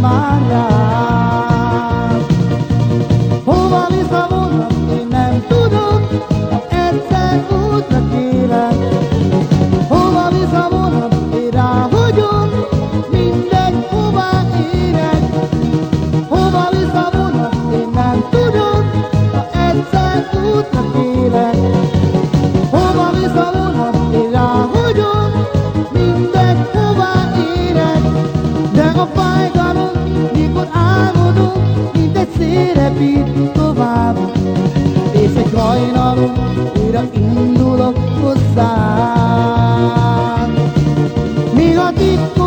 már Hova visszavonulni nem tudok, egyszer útra hajnalom, újra indulok hozzá. Még a titkos